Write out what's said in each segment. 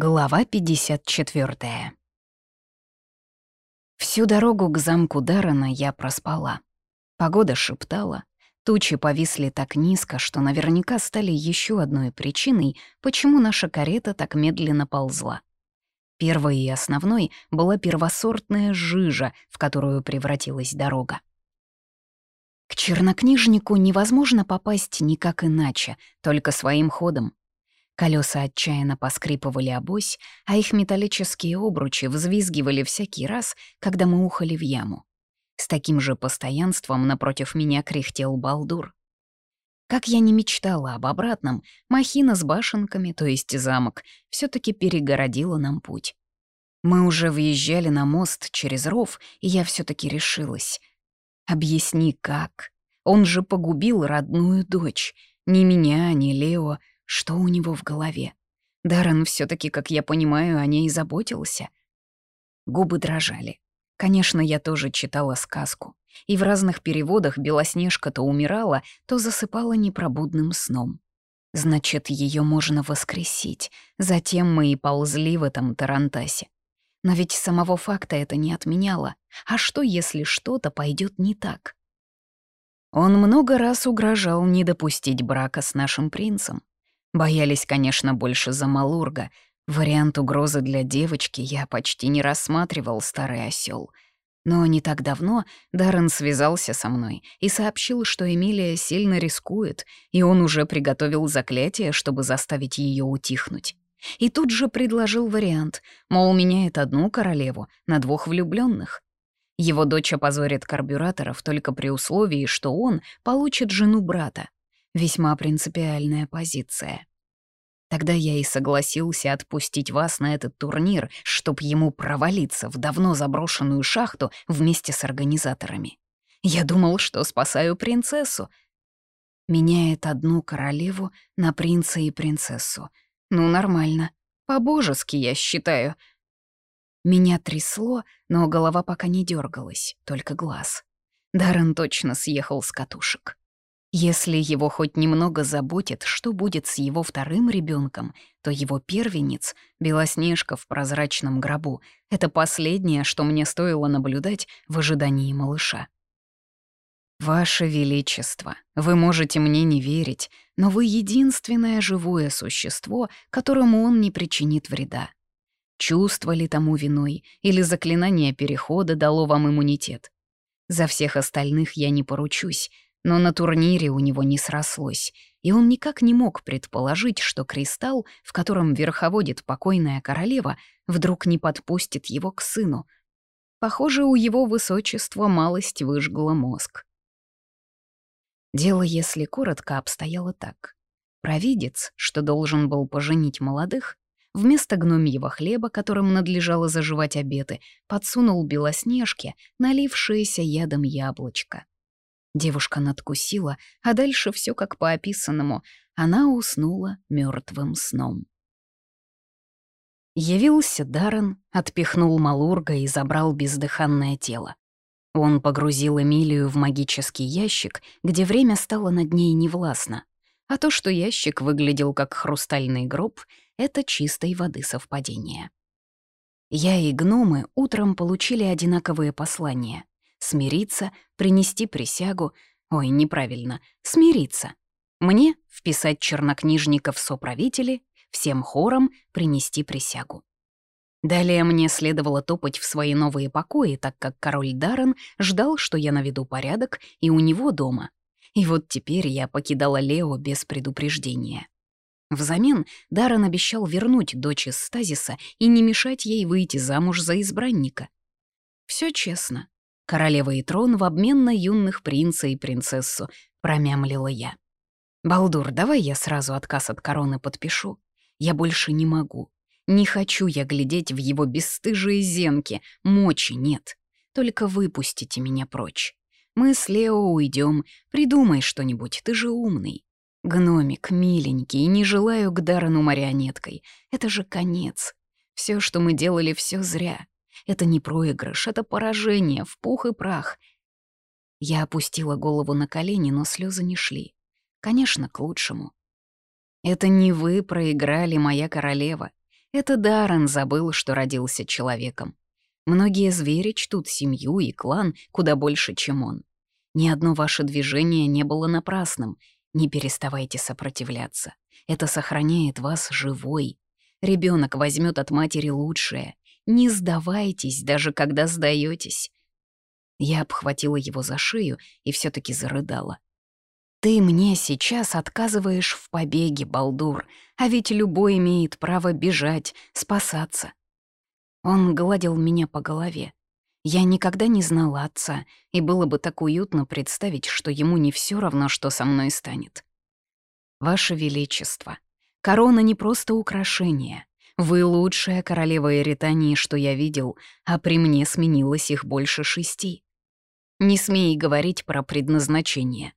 Глава 54. Всю дорогу к замку Даррена я проспала. Погода шептала, тучи повисли так низко, что наверняка стали еще одной причиной, почему наша карета так медленно ползла. Первой и основной была первосортная жижа, в которую превратилась дорога. К чернокнижнику невозможно попасть никак иначе, только своим ходом. Колеса отчаянно поскрипывали обось, а их металлические обручи взвизгивали всякий раз, когда мы ухали в яму. С таким же постоянством напротив меня кряхтел Балдур. Как я не мечтала об обратном, махина с башенками, то есть замок, все таки перегородила нам путь. Мы уже въезжали на мост через ров, и я все таки решилась. Объясни, как? Он же погубил родную дочь. Ни меня, ни Лео, что у него в голове? Даррен все таки как я понимаю, о ней заботился. Губы дрожали. Конечно, я тоже читала сказку. И в разных переводах Белоснежка то умирала, то засыпала непробудным сном. Значит, ее можно воскресить. Затем мы и ползли в этом Тарантасе. Но ведь самого факта это не отменяло. А что, если что-то пойдет не так? Он много раз угрожал не допустить брака с нашим принцем. Боялись, конечно, больше за Малурга. Вариант угрозы для девочки я почти не рассматривал, старый осел. Но не так давно Даррен связался со мной и сообщил, что Эмилия сильно рискует, и он уже приготовил заклятие, чтобы заставить ее утихнуть. И тут же предложил вариант, мол, меняет одну королеву на двух влюбленных. Его дочь опозорит карбюраторов только при условии, что он получит жену брата. Весьма принципиальная позиция. Тогда я и согласился отпустить вас на этот турнир, чтоб ему провалиться в давно заброшенную шахту вместе с организаторами. Я думал, что спасаю принцессу. Меняет одну королеву на принца и принцессу. Ну, нормально. По-божески, я считаю. Меня трясло, но голова пока не дергалась, только глаз. Даррен точно съехал с катушек. Если его хоть немного заботит, что будет с его вторым ребенком, то его первенец, Белоснежка в прозрачном гробу, это последнее, что мне стоило наблюдать в ожидании малыша. «Ваше Величество, вы можете мне не верить, но вы единственное живое существо, которому он не причинит вреда. Чувство ли тому виной, или заклинание перехода дало вам иммунитет? За всех остальных я не поручусь, но на турнире у него не срослось, и он никак не мог предположить, что кристалл, в котором верховодит покойная королева, вдруг не подпустит его к сыну. Похоже, у его высочества малость выжгла мозг. Дело, если коротко, обстояло так. Провидец, что должен был поженить молодых, вместо гномьего хлеба, которым надлежало заживать обеты, подсунул белоснежке налившееся ядом яблочко. Девушка надкусила, а дальше все как по описанному. Она уснула мертвым сном. Явился Даррен, отпихнул Малурга и забрал бездыханное тело. Он погрузил Эмилию в магический ящик, где время стало над ней невластно. А то, что ящик выглядел как хрустальный гроб, — это чистой воды совпадение. Я и гномы утром получили одинаковые послания смириться, принести присягу. Ой, неправильно, смириться. Мне вписать чернокнижников в соправители, всем хором принести присягу. Далее мне следовало топать в свои новые покои, так как король Даррен ждал, что я наведу порядок и у него дома. И вот теперь я покидала Лео без предупреждения. Взамен Даррен обещал вернуть дочь из стазиса и не мешать ей выйти замуж за избранника. Все честно. Королева и трон в обмен на юных принца и принцессу, промямлила я. «Балдур, давай я сразу отказ от короны подпишу. Я больше не могу. Не хочу я глядеть в его бесстыжие зенки, мочи нет. Только выпустите меня прочь. Мы с Лео уйдем. придумай что-нибудь, ты же умный. Гномик, миленький, не желаю к Дарану марионеткой. Это же конец. Все, что мы делали, все зря. Это не проигрыш, это поражение в пух и прах. Я опустила голову на колени, но слезы не шли. Конечно, к лучшему. Это не вы проиграли, моя королева. Это Даррен забыл, что родился человеком. Многие звери чтут семью и клан куда больше, чем он. Ни одно ваше движение не было напрасным. Не переставайте сопротивляться. Это сохраняет вас живой. Ребенок возьмет от матери лучшее. Не сдавайтесь, даже когда сдаетесь. Я обхватила его за шею и все таки зарыдала. «Ты мне сейчас отказываешь в побеге, Балдур, а ведь любой имеет право бежать, спасаться. Он гладил меня по голове. Я никогда не знала отца, и было бы так уютно представить, что ему не все равно, что со мной станет. «Ваше Величество, корона не просто украшение. Вы лучшая королева Эритании, что я видел, а при мне сменилось их больше шести. Не смей говорить про предназначение.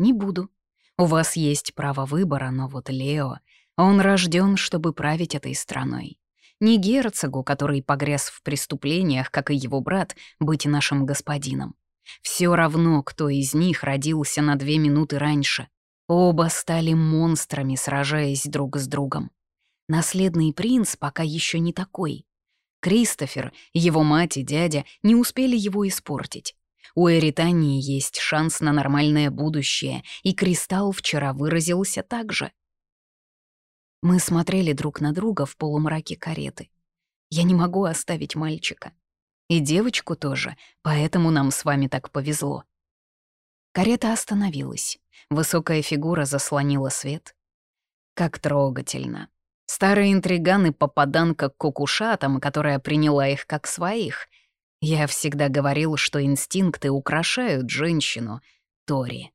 Не буду. У вас есть право выбора, но вот Лео, он рожден, чтобы править этой страной. Не герцогу, который погряз в преступлениях, как и его брат, быть нашим господином. Все равно, кто из них родился на две минуты раньше. Оба стали монстрами, сражаясь друг с другом. Наследный принц пока еще не такой. Кристофер, его мать и дядя не успели его испортить. У Эритании есть шанс на нормальное будущее, и Кристалл вчера выразился так же. Мы смотрели друг на друга в полумраке кареты. Я не могу оставить мальчика. И девочку тоже, поэтому нам с вами так повезло. Карета остановилась. Высокая фигура заслонила свет. Как трогательно. Старые интриганы попаданка к кукушатам, которая приняла их как своих. Я всегда говорил, что инстинкты украшают женщину, Тори.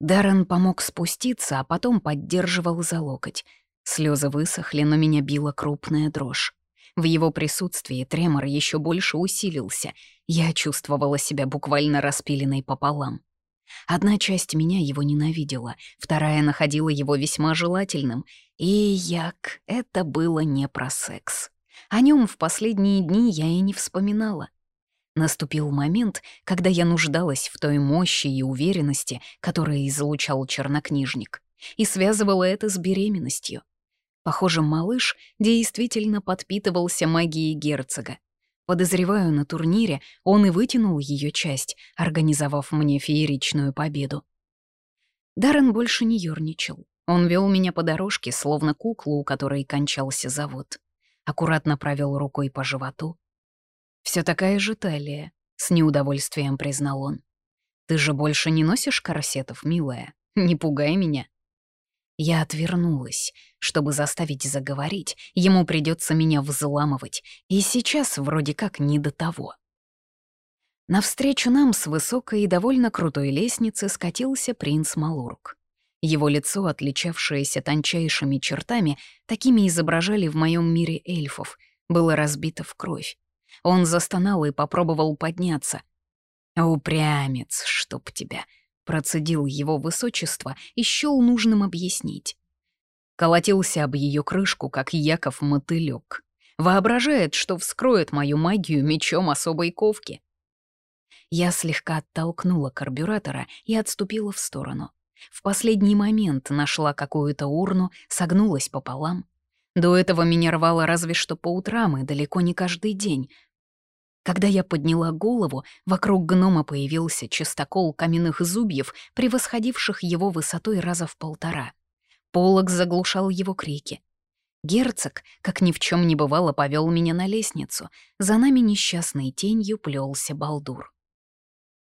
Даррен помог спуститься, а потом поддерживал за локоть. Слезы высохли, но меня била крупная дрожь. В его присутствии тремор еще больше усилился. Я чувствовала себя буквально распиленной пополам. Одна часть меня его ненавидела, вторая находила его весьма желательным. И, як, это было не про секс. О нем в последние дни я и не вспоминала. Наступил момент, когда я нуждалась в той мощи и уверенности, которые излучал чернокнижник, и связывала это с беременностью. Похоже, малыш действительно подпитывался магией герцога. Подозреваю, на турнире он и вытянул ее часть, организовав мне фееричную победу. Даррен больше не ёрничал. Он вел меня по дорожке, словно куклу, у которой кончался завод. Аккуратно провел рукой по животу, все такая же талия», — с неудовольствием признал он. «Ты же больше не носишь корсетов, милая? Не пугай меня». Я отвернулась. Чтобы заставить заговорить, ему придется меня взламывать, и сейчас вроде как не до того. Навстречу нам с высокой и довольно крутой лестницы скатился принц Малурк. Его лицо, отличавшееся тончайшими чертами, такими изображали в моем мире эльфов, было разбито в кровь. Он застонал и попробовал подняться. «Упрямец, чтоб тебя!» — процедил его высочество и счёл нужным объяснить. Колотился об ее крышку, как Яков мотылёк. Воображает, что вскроет мою магию мечом особой ковки. Я слегка оттолкнула карбюратора и отступила в сторону. В последний момент нашла какую-то урну, согнулась пополам. До этого меня рвало разве что по утрам и далеко не каждый день. Когда я подняла голову, вокруг гнома появился чистокол каменных зубьев, превосходивших его высотой раза в полтора. Полок заглушал его крики. Герцог, как ни в чем не бывало, повел меня на лестницу. За нами несчастной тенью плелся балдур.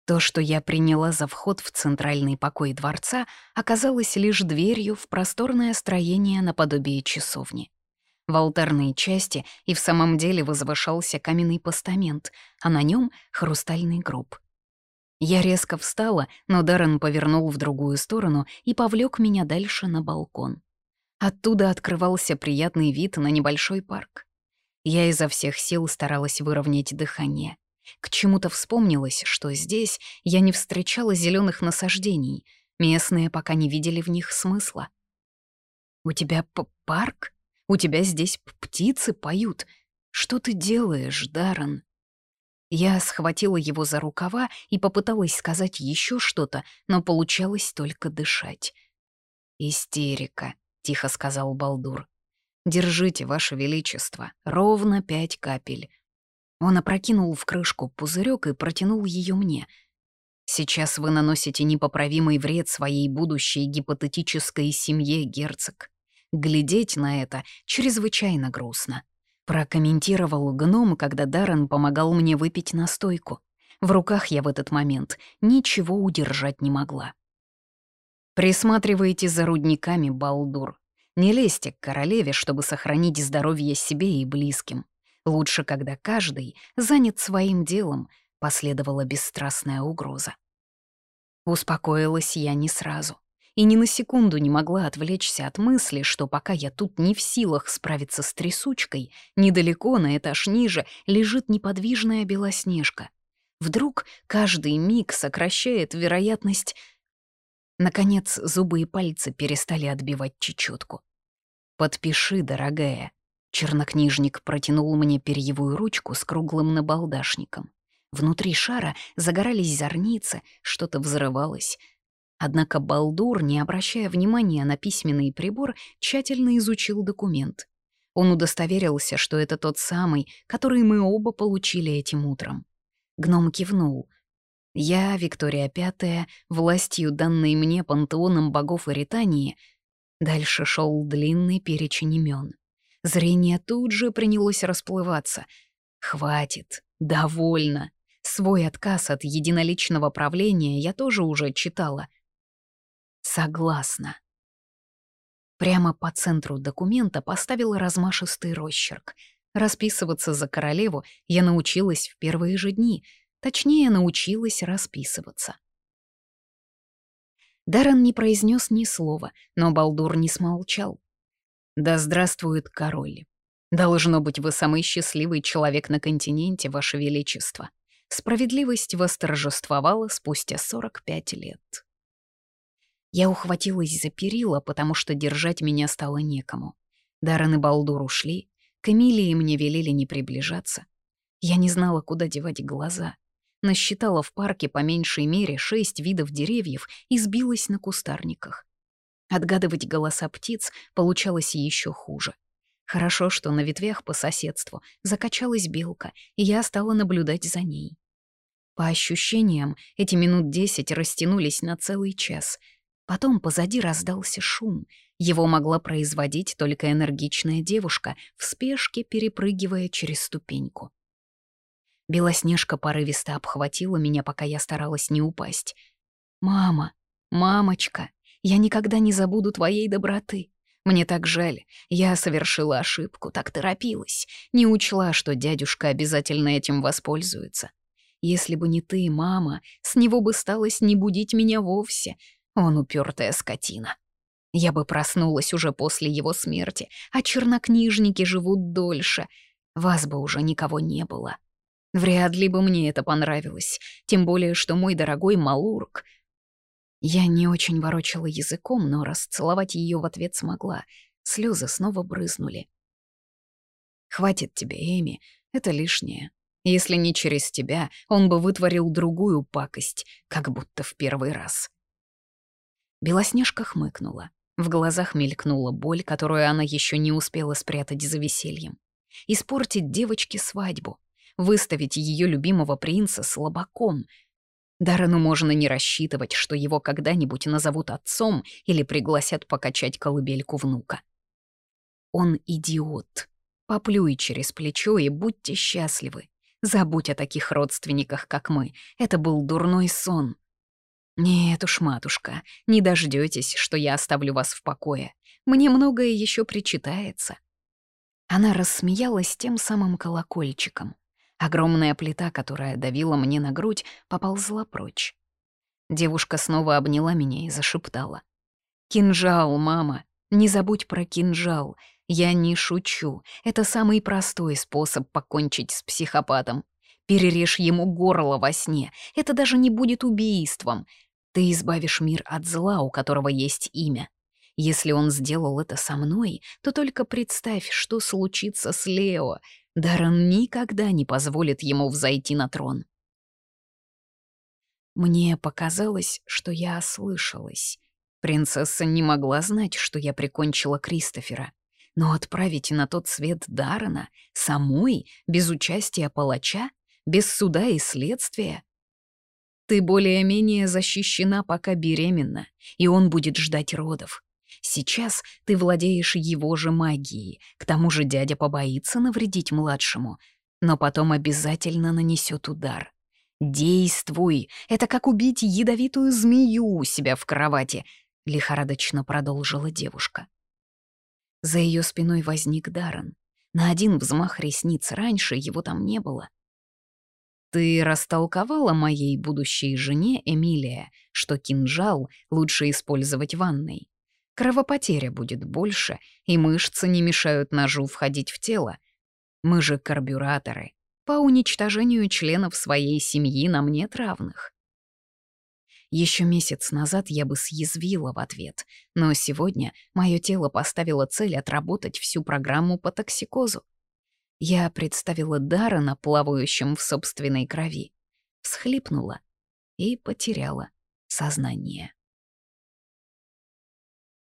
То, что я приняла за вход в центральный покой дворца, оказалось лишь дверью в просторное строение наподобие часовни. В алтарной части и в самом деле возвышался каменный постамент, а на нем хрустальный гроб. Я резко встала, но Даррен повернул в другую сторону и повлек меня дальше на балкон. Оттуда открывался приятный вид на небольшой парк. Я изо всех сил старалась выровнять дыхание. К чему-то вспомнилось, что здесь я не встречала зеленых насаждений, местные пока не видели в них смысла. «У тебя парк? У тебя здесь птицы поют. Что ты делаешь, Даррен?» Я схватила его за рукава и попыталась сказать еще что-то, но получалось только дышать. «Истерика», — тихо сказал Балдур. Держите, Ваше Величество, ровно пять капель». Он опрокинул в крышку пузырек и протянул ее мне. «Сейчас вы наносите непоправимый вред своей будущей гипотетической семье, герцог. Глядеть на это чрезвычайно грустно», — прокомментировал гном, когда Даррен помогал мне выпить настойку. В руках я в этот момент ничего удержать не могла. «Присматривайте за рудниками, Балдур. Не лезьте к королеве, чтобы сохранить здоровье себе и близким. Лучше, когда каждый занят своим делом», — последовала бесстрастная угроза. Успокоилась я не сразу и ни на секунду не могла отвлечься от мысли, что пока я тут не в силах справиться с трясучкой, недалеко, на этаж ниже, лежит неподвижная белоснежка. Вдруг каждый миг сокращает вероятность... Наконец, зубы и пальцы перестали отбивать чечетку. «Подпиши, дорогая». Чернокнижник протянул мне перьевую ручку с круглым набалдашником. Внутри шара загорались зорницы, что-то взрывалось. Однако Балдур, не обращая внимания на письменный прибор, тщательно изучил документ. Он удостоверился, что это тот самый, который мы оба получили этим утром. Гном кивнул. Я, Виктория Пятая, властью, данной мне пантеоном богов Иритании, дальше шел длинный перечень имен. Зрение тут же принялось расплываться. Хватит, довольно. Свой отказ от единоличного правления я тоже уже читала. Согласна. Прямо по центру документа поставила размашистый росчерк — Расписываться за королеву я научилась в первые же дни, точнее, научилась расписываться. Даррен не произнес ни слова, но Балдур не смолчал. «Да здравствует король! Должно быть, вы самый счастливый человек на континенте, ваше величество. Справедливость восторжествовала спустя 45 лет». Я ухватилась за перила, потому что держать меня стало некому. Даррен и Балдур ушли, к Эмилии мне велели не приближаться. Я не знала, куда девать глаза. Насчитала в парке по меньшей мере шесть видов деревьев и сбилась на кустарниках. Отгадывать голоса птиц получалось еще хуже. Хорошо, что на ветвях по соседству закачалась белка, и я стала наблюдать за ней. По ощущениям, эти минут десять растянулись на целый час. Потом позади раздался шум — его могла производить только энергичная девушка, в спешке перепрыгивая через ступеньку. Белоснежка порывисто обхватила меня, пока я старалась не упасть. «Мама, мамочка, я никогда не забуду твоей доброты. Мне так жаль, я совершила ошибку, так торопилась, не учла, что дядюшка обязательно этим воспользуется. Если бы не ты, мама, с него бы сталось не будить меня вовсе. Он упертая скотина». Я бы проснулась уже после его смерти, а чернокнижники живут дольше. Вас бы уже никого не было. Вряд ли бы мне это понравилось, тем более, что мой дорогой Малурк... Я не очень ворочала языком, но расцеловать ее в ответ смогла. Слезы снова брызнули. «Хватит тебе, Эми, это лишнее. Если не через тебя, он бы вытворил другую пакость, как будто в первый раз». Белоснежка хмыкнула. В глазах мелькнула боль, которую она еще не успела спрятать за весельем. Испортить девочке свадьбу, выставить ее любимого принца слабаком. Даррену можно не рассчитывать, что его когда-нибудь назовут отцом или пригласят покачать колыбельку внука. Он идиот. Поплюй через плечо и будьте счастливы. Забудь о таких родственниках, как мы. Это был дурной сон. «Нет уж, матушка, не дождетесь, что я оставлю вас в покое. Мне многое еще причитается». Она рассмеялась тем самым колокольчиком. Огромная плита, которая давила мне на грудь, поползла прочь. Девушка снова обняла меня и зашептала. «Кинжал, мама, не забудь про кинжал. Я не шучу. Это самый простой способ покончить с психопатом. Перережь ему горло во сне. Это даже не будет убийством. Ты избавишь мир от зла, у которого есть имя. Если он сделал это со мной, то только представь, что случится с Лео. Даррен никогда не позволит ему взойти на трон. Мне показалось, что я ослышалась. Принцесса не могла знать, что я прикончила Кристофера. Но отправить на тот свет Дарана самой, без участия палача, без суда и следствия? Ты более-менее защищена, пока беременна, и он будет ждать родов. Сейчас ты владеешь его же магией, к тому же дядя побоится навредить младшему, но потом обязательно нанесет удар. «Действуй! Это как убить ядовитую змею у себя в кровати», — лихорадочно продолжила девушка. За ее спиной возник Даррен. На один взмах ресниц раньше его там не было. «Ты растолковала моей будущей жене, Эмилия, что кинжал лучше использовать ванной. Кровопотеря будет больше, и мышцы не мешают ножу входить в тело. Мы же карбюраторы. По уничтожению членов своей семьи нам нет равных. Еще месяц назад я бы съязвила в ответ, но сегодня мое тело поставило цель отработать всю программу по токсикозу. Я представила Даррена, плавающим в собственной крови, всхлипнула и потеряла сознание.